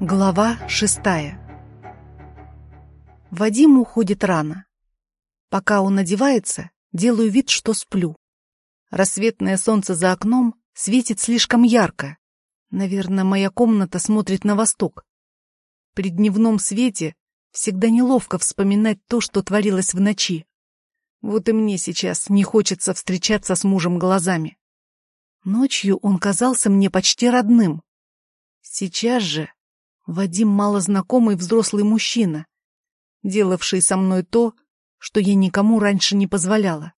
Глава шестая Вадим уходит рано. Пока он одевается, делаю вид, что сплю. Рассветное солнце за окном светит слишком ярко. Наверное, моя комната смотрит на восток. При дневном свете всегда неловко вспоминать то, что творилось в ночи. Вот и мне сейчас не хочется встречаться с мужем глазами. Ночью он казался мне почти родным. Сейчас же Вадим малознакомый взрослый мужчина, делавший со мной то, что я никому раньше не позволяла.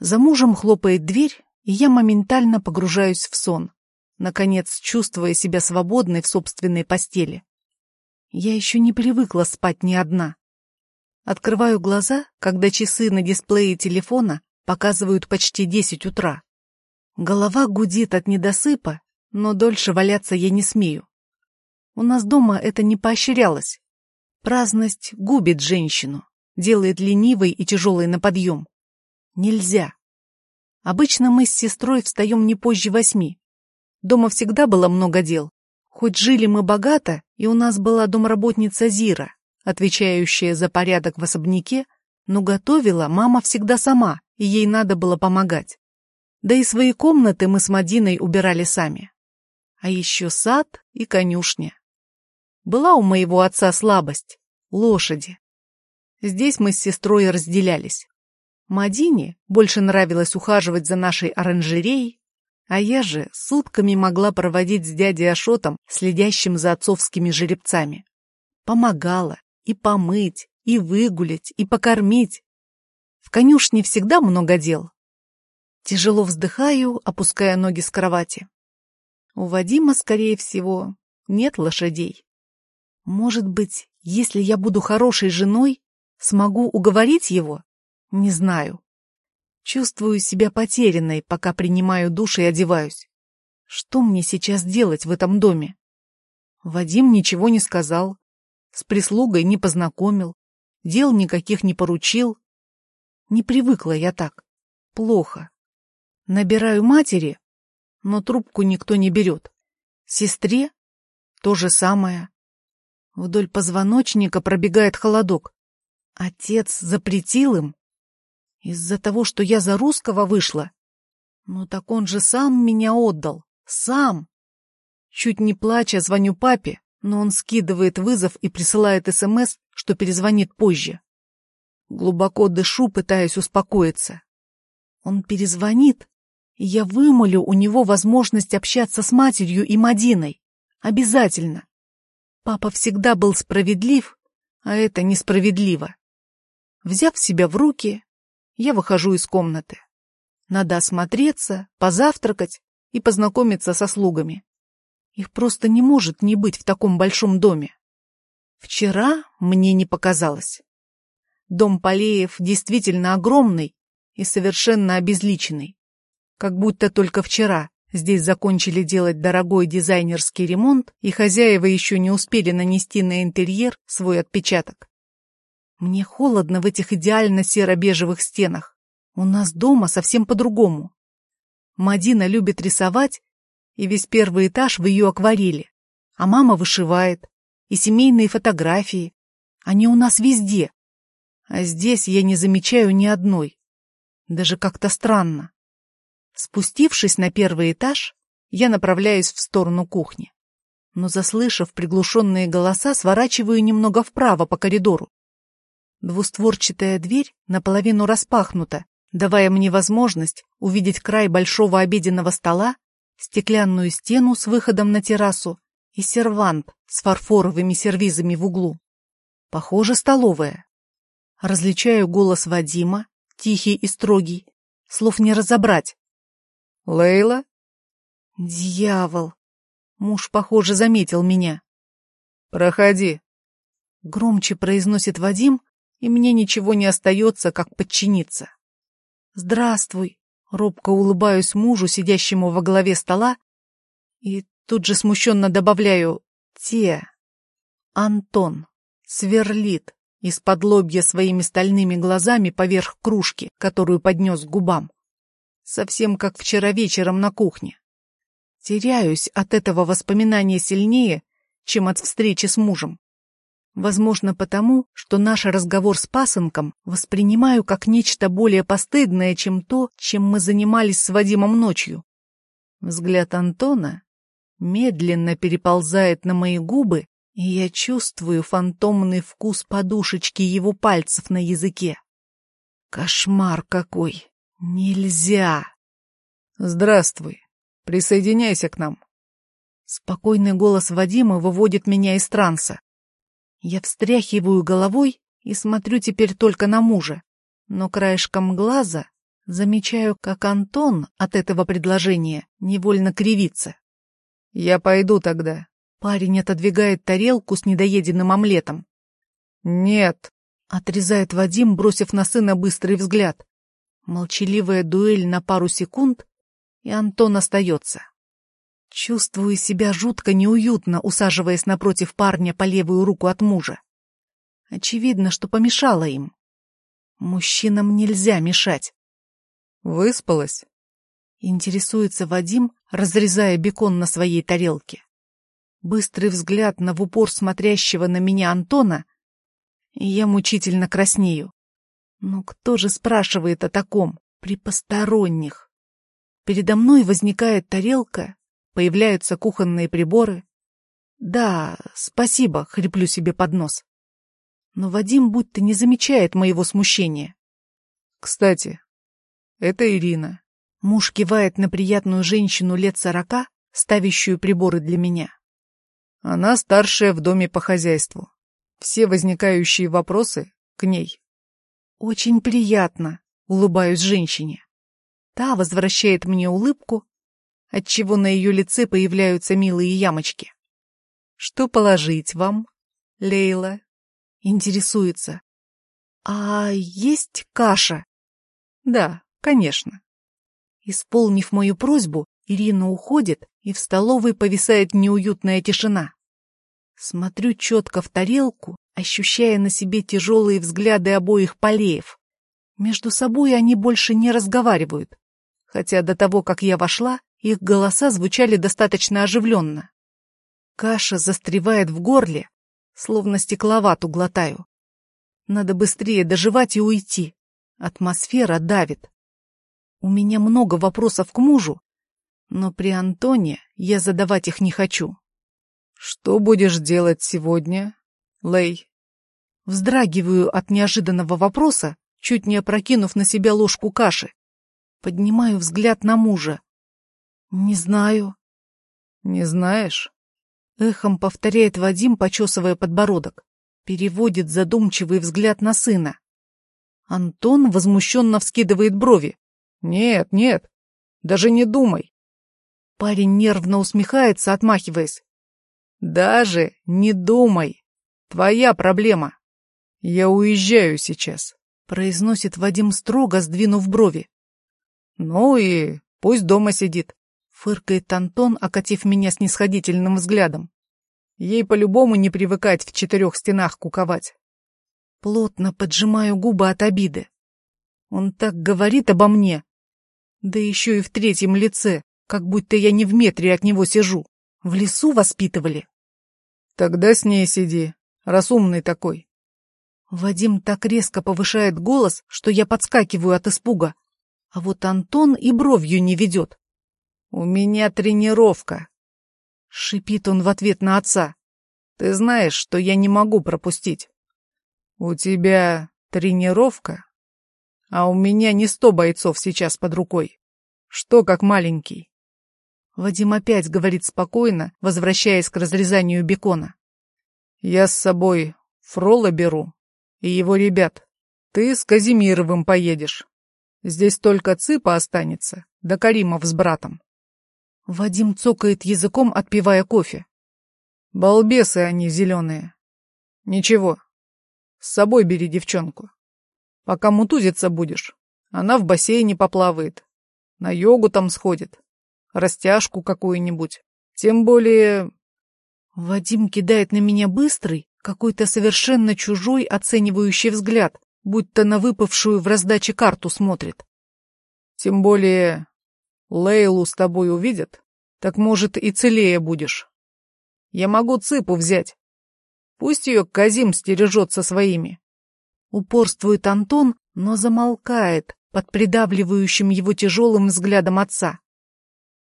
За мужем хлопает дверь, и я моментально погружаюсь в сон, наконец чувствуя себя свободной в собственной постели. Я еще не привыкла спать ни одна. Открываю глаза, когда часы на дисплее телефона показывают почти десять утра. Голова гудит от недосыпа, но дольше валяться я не смею. У нас дома это не поощрялось. Праздность губит женщину, делает ленивой и тяжелой на подъем. Нельзя. Обычно мы с сестрой встаем не позже восьми. Дома всегда было много дел. Хоть жили мы богато, и у нас была домработница Зира, отвечающая за порядок в особняке, но готовила мама всегда сама, и ей надо было помогать. Да и свои комнаты мы с Мадиной убирали сами. А еще сад и конюшня. Была у моего отца слабость — лошади. Здесь мы с сестрой разделялись. Мадине больше нравилось ухаживать за нашей оранжереей, а я же сутками могла проводить с дядей Ашотом, следящим за отцовскими жеребцами. Помогала и помыть, и выгулять, и покормить. В конюшне всегда много дел. Тяжело вздыхаю, опуская ноги с кровати. У Вадима, скорее всего, нет лошадей. Может быть, если я буду хорошей женой, смогу уговорить его? Не знаю. Чувствую себя потерянной, пока принимаю душ и одеваюсь. Что мне сейчас делать в этом доме? Вадим ничего не сказал, с прислугой не познакомил, дел никаких не поручил. Не привыкла я так. Плохо. Набираю матери, но трубку никто не берет. Сестре то же самое. Вдоль позвоночника пробегает холодок. Отец запретил им? Из-за того, что я за русского вышла? Ну так он же сам меня отдал. Сам. Чуть не плача, звоню папе, но он скидывает вызов и присылает СМС, что перезвонит позже. Глубоко дышу, пытаясь успокоиться. Он перезвонит, и я вымолю у него возможность общаться с матерью и Мадиной. Обязательно. Папа всегда был справедлив, а это несправедливо. Взяв себя в руки, я выхожу из комнаты. Надо осмотреться, позавтракать и познакомиться со слугами. Их просто не может не быть в таком большом доме. Вчера мне не показалось. Дом Полеев действительно огромный и совершенно обезличенный. Как будто только вчера Здесь закончили делать дорогой дизайнерский ремонт, и хозяева еще не успели нанести на интерьер свой отпечаток. Мне холодно в этих идеально серо-бежевых стенах. У нас дома совсем по-другому. Мадина любит рисовать, и весь первый этаж в ее акварели. А мама вышивает, и семейные фотографии. Они у нас везде. А здесь я не замечаю ни одной. Даже как-то странно. Спустившись на первый этаж, я направляюсь в сторону кухни. Но, заслышав приглушенные голоса, сворачиваю немного вправо по коридору. Двустворчатая дверь наполовину распахнута, давая мне возможность увидеть край большого обеденного стола, стеклянную стену с выходом на террасу и сервант с фарфоровыми сервизами в углу. Похоже, столовая. Различаю голос Вадима, тихий и строгий, слов не разобрать, Лейла? Дьявол! Муж, похоже, заметил меня. Проходи. Громче произносит Вадим, и мне ничего не остается, как подчиниться. Здравствуй. Робко улыбаюсь мужу, сидящему во главе стола, и тут же смущенно добавляю «те». Антон сверлит из-под лобья своими стальными глазами поверх кружки, которую поднес к губам совсем как вчера вечером на кухне. Теряюсь от этого воспоминания сильнее чем от встречи с мужем. Возможно, потому, что наш разговор с пасынком воспринимаю как нечто более постыдное, чем то, чем мы занимались с Вадимом ночью. Взгляд Антона медленно переползает на мои губы, и я чувствую фантомный вкус подушечки его пальцев на языке. Кошмар какой! Нельзя! Здравствуй. Присоединяйся к нам. Спокойный голос Вадима выводит меня из транса. Я встряхиваю головой и смотрю теперь только на мужа, но краешком глаза замечаю, как Антон от этого предложения невольно кривится. «Я пойду тогда». Парень отодвигает тарелку с недоеденным омлетом. «Нет», — отрезает Вадим, бросив на сына быстрый взгляд. Молчаливая дуэль на пару секунд, и Антон остается. Чувствую себя жутко неуютно, усаживаясь напротив парня по левую руку от мужа. Очевидно, что помешала им. Мужчинам нельзя мешать. «Выспалась?» Интересуется Вадим, разрезая бекон на своей тарелке. Быстрый взгляд на в упор смотрящего на меня Антона, и я мучительно краснею. Но кто же спрашивает о таком при посторонних? Передо мной возникает тарелка появляются кухонные приборы. Да, спасибо, хриплю себе под нос. Но Вадим будто не замечает моего смущения. Кстати, это Ирина. Муж кивает на приятную женщину лет сорока, ставящую приборы для меня. Она старшая в доме по хозяйству. Все возникающие вопросы к ней. Очень приятно, улыбаюсь женщине. Та возвращает мне улыбку, отчего на ее лице появляются милые ямочки. «Что положить вам, Лейла?» Интересуется. «А есть каша?» «Да, конечно». Исполнив мою просьбу, Ирина уходит, и в столовой повисает неуютная тишина. Смотрю четко в тарелку, ощущая на себе тяжелые взгляды обоих полеев. Между собой они больше не разговаривают, хотя до того, как я вошла, их голоса звучали достаточно оживленно. Каша застревает в горле, словно стекловату глотаю. Надо быстрее доживать и уйти. Атмосфера давит. У меня много вопросов к мужу, но при Антоне я задавать их не хочу. «Что будешь делать сегодня, Лей?» Вздрагиваю от неожиданного вопроса, чуть не опрокинув на себя ложку каши. Поднимаю взгляд на мужа. «Не знаю». «Не знаешь?» Эхом повторяет Вадим, почесывая подбородок. Переводит задумчивый взгляд на сына. Антон возмущенно вскидывает брови. «Нет, нет, даже не думай». Парень нервно усмехается, отмахиваясь. «Даже не думай. Твоя проблема. Я уезжаю сейчас», — произносит Вадим строго, сдвинув брови. «Ну и пусть дома сидит. Фыркает Антон, окатив меня снисходительным взглядом. Ей по-любому не привыкать в четырех стенах куковать. Плотно поджимаю губы от обиды. Он так говорит обо мне. Да еще и в третьем лице, как будто я не в метре от него сижу. В лесу воспитывали. Тогда с ней сиди, раз умный такой. Вадим так резко повышает голос, что я подскакиваю от испуга. А вот Антон и бровью не ведет. «У меня тренировка», — шипит он в ответ на отца. «Ты знаешь, что я не могу пропустить». «У тебя тренировка, а у меня не сто бойцов сейчас под рукой. Что как маленький?» Вадим опять говорит спокойно, возвращаясь к разрезанию бекона. «Я с собой Фрола беру и его ребят. Ты с Казимировым поедешь. Здесь только Цыпа останется, да Каримов с братом. Вадим цокает языком, отпивая кофе. Балбесы они зеленые. Ничего, с собой бери девчонку. Пока мутузиться будешь, она в бассейне поплавает, на йогу там сходит, растяжку какую-нибудь. Тем более... Вадим кидает на меня быстрый, какой-то совершенно чужой оценивающий взгляд, будто на выпавшую в раздаче карту смотрит. Тем более Лейлу с тобой увидят, так, может, и целее будешь. Я могу цыпу взять. Пусть ее Казим стережет со своими. Упорствует Антон, но замолкает под придавливающим его тяжелым взглядом отца.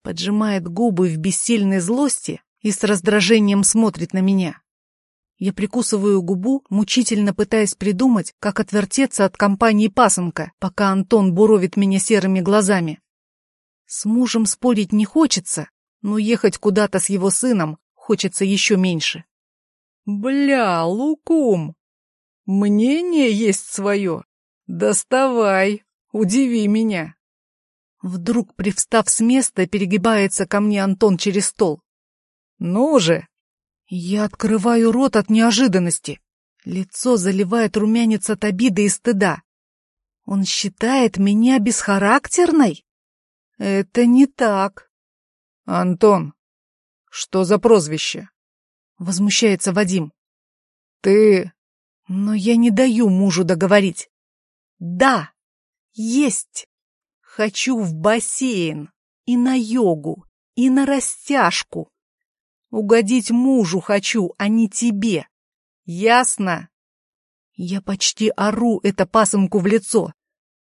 Поджимает губы в бессильной злости и с раздражением смотрит на меня. Я прикусываю губу, мучительно пытаясь придумать, как отвертеться от компании пасынка, пока Антон буровит меня серыми глазами. С мужем спорить не хочется, но ехать куда-то с его сыном хочется еще меньше. Бля, Лукум, мнение есть свое. Доставай, удиви меня. Вдруг, привстав с места, перегибается ко мне Антон через стол. Ну же! Я открываю рот от неожиданности. Лицо заливает румянец от обиды и стыда. Он считает меня бесхарактерной? Это не так. Антон, что за прозвище? Возмущается Вадим. Ты... Но я не даю мужу договорить. Да, есть. Хочу в бассейн, и на йогу, и на растяжку. Угодить мужу хочу, а не тебе. Ясно? Я почти ору это пасынку в лицо.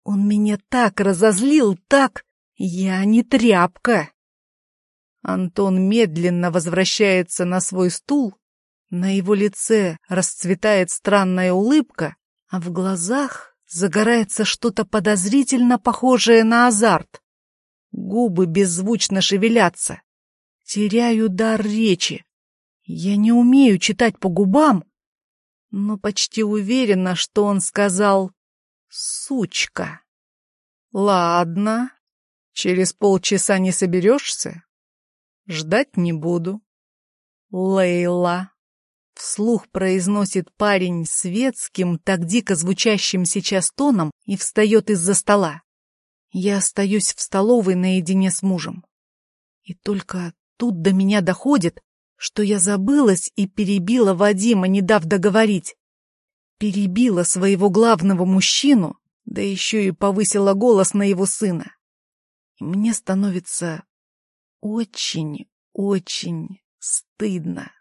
Он меня так разозлил, так... Я не тряпка. Антон медленно возвращается на свой стул. На его лице расцветает странная улыбка, а в глазах загорается что-то подозрительно похожее на азарт. Губы беззвучно шевелятся. Теряю дар речи. Я не умею читать по губам, но почти уверена, что он сказал «сучка». Ладно, через полчаса не соберешься? Ждать не буду. Лейла. Вслух произносит парень светским, так дико звучащим сейчас тоном и встает из-за стола. Я остаюсь в столовой наедине с мужем. И только тут до меня доходит, что я забылась и перебила Вадима, не дав договорить. Перебила своего главного мужчину, да еще и повысила голос на его сына. И мне становится очень, очень стыдно.